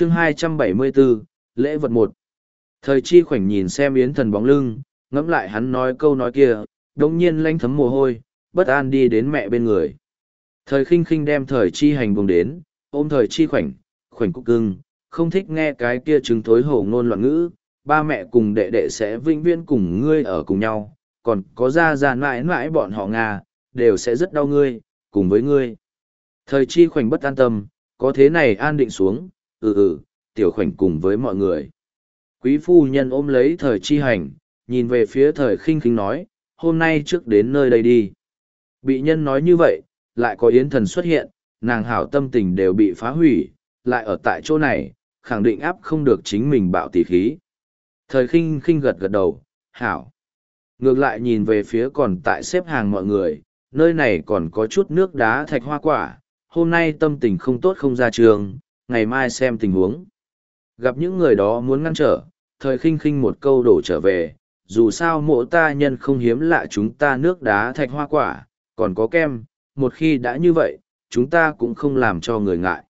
chương 274, lễ vật một Thời chi khoảnh nhìn xem yến thần bóng lưng, ngẫm lại hắn nói câu nói kia, đồng nhiên lanh thấm mồ hôi, bất an đi đến mẹ bên người. Thời khinh khinh đem thời chi hành vùng đến, ôm thời chi khoảnh, khoảnh cúc cưng, không thích nghe cái kia chứng thối hổ ngôn loạn ngữ, ba mẹ cùng đệ đệ sẽ vinh viễn cùng ngươi ở cùng nhau, còn có ra ra mãi mãi bọn họ Nga, đều sẽ rất đau ngươi, cùng với ngươi. Thời chi khoảnh bất an tâm, có thế này an định xuống, ừ ừ, tiểu khoảnh cùng với mọi người. Quý phu nhân ôm lấy thời chi hành, nhìn về phía thời khinh khinh nói, hôm nay trước đến nơi đây đi. Bị nhân nói như vậy, lại có yến thần xuất hiện, nàng hảo tâm tình đều bị phá hủy, lại ở tại chỗ này, khẳng định áp không được chính mình bạo tỷ khí. Thời khinh khinh gật gật đầu, hảo. Ngược lại nhìn về phía còn tại xếp hàng mọi người, nơi này còn có chút nước đá thạch hoa quả, hôm nay tâm tình không tốt không ra trường, ngày mai xem tình huống. Gặp những người đó muốn ngăn trở, thời khinh khinh một câu đổ trở về, dù sao mộ ta nhân không hiếm lạ chúng ta nước đá thạch hoa quả, còn có kem, một khi đã như vậy, chúng ta cũng không làm cho người ngại.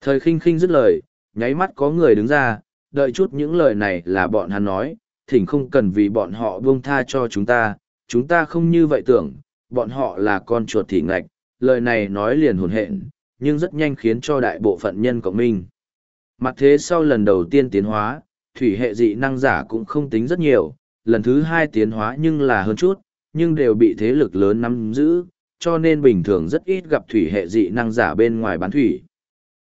Thời khinh khinh dứt lời, nháy mắt có người đứng ra, đợi chút những lời này là bọn hắn nói, thỉnh không cần vì bọn họ buông tha cho chúng ta, chúng ta không như vậy tưởng, bọn họ là con chuột thỉ ngạch, lời này nói liền hồn hện, nhưng rất nhanh khiến cho đại bộ phận nhân cộng minh. Mặt thế sau lần đầu tiên tiến hóa, thủy hệ dị năng giả cũng không tính rất nhiều, lần thứ hai tiến hóa nhưng là hơn chút, nhưng đều bị thế lực lớn nắm giữ, cho nên bình thường rất ít gặp thủy hệ dị năng giả bên ngoài bán thủy.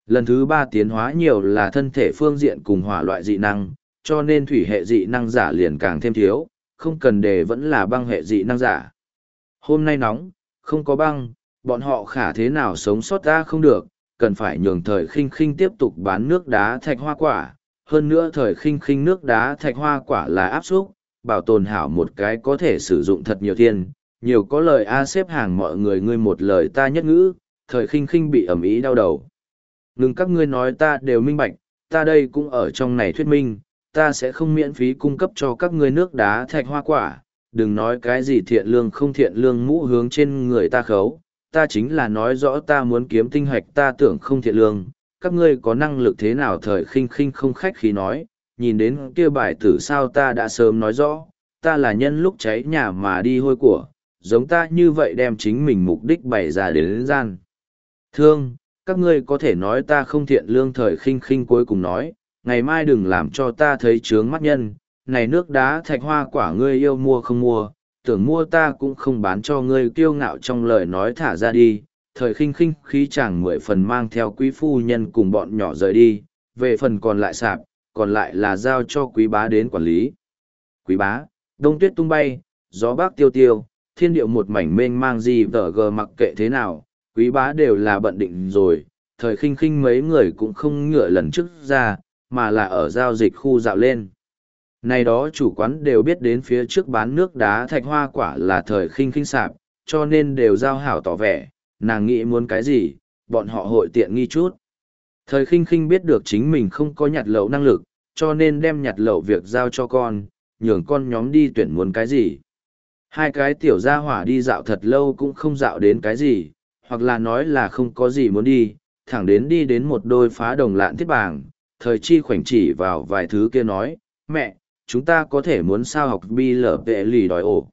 Lần thứ ba tiến hóa nhiều là thân thể phương diện cùng hỏa loại dị năng, cho nên thủy hệ dị năng giả liền càng thêm thiếu, không cần đề vẫn là băng hệ dị năng giả. Hôm nay nóng, không có băng, bọn họ khả thế nào sống sót ra không được, cần phải nhường thời khinh khinh tiếp tục bán nước đá thạch hoa quả. Hơn nữa thời khinh khinh nước đá thạch hoa quả là áp xúc, bảo tồn hảo một cái có thể sử dụng thật nhiều tiền, nhiều có lời A xếp hàng mọi người ngươi một lời ta nhất ngữ, thời khinh khinh bị ẩm ý đau đầu. Ngừng các ngươi nói ta đều minh bạch, ta đây cũng ở trong này thuyết minh, ta sẽ không miễn phí cung cấp cho các ngươi nước đá thạch hoa quả, đừng nói cái gì thiện lương không thiện lương mũ hướng trên người ta khấu, ta chính là nói rõ ta muốn kiếm tinh hạch ta tưởng không thiện lương, các ngươi có năng lực thế nào thời khinh khinh không khách khí nói, nhìn đến kia bài tử sao ta đã sớm nói rõ, ta là nhân lúc cháy nhà mà đi hôi của, giống ta như vậy đem chính mình mục đích bày ra đến, đến gian. Thương, các ngươi có thể nói ta không thiện lương thời khinh khinh cuối cùng nói, ngày mai đừng làm cho ta thấy trướng mắt nhân, này nước đá thạch hoa quả ngươi yêu mua không mua, tưởng mua ta cũng không bán cho ngươi kiêu ngạo trong lời nói thả ra đi, thời khinh khinh khí chàng mười phần mang theo quý phu nhân cùng bọn nhỏ rời đi, về phần còn lại sạp, còn lại là giao cho quý bá đến quản lý. Quý bá, đông tuyết tung bay, gió bác tiêu tiêu, thiên điệu một mảnh mênh mang gì vở gờ mặc kệ thế nào, quý bá đều là bận định rồi, thời khinh khinh mấy người cũng không ngựa lần trước ra, mà là ở giao dịch khu dạo lên. Này đó chủ quán đều biết đến phía trước bán nước đá thạch hoa quả là thời khinh khinh sạp, cho nên đều giao hảo tỏ vẻ, nàng nghĩ muốn cái gì, bọn họ hội tiện nghi chút. Thời khinh khinh biết được chính mình không có nhặt lậu năng lực, cho nên đem nhặt lậu việc giao cho con, nhường con nhóm đi tuyển muốn cái gì. Hai cái tiểu gia hỏa đi dạo thật lâu cũng không dạo đến cái gì, hoặc là nói là không có gì muốn đi, thẳng đến đi đến một đôi phá đồng lạn thiết bảng, thời chi khoảnh chỉ vào vài thứ kia nói, mẹ, chúng ta có thể muốn sao học bi lở vệ lì đòi ổ.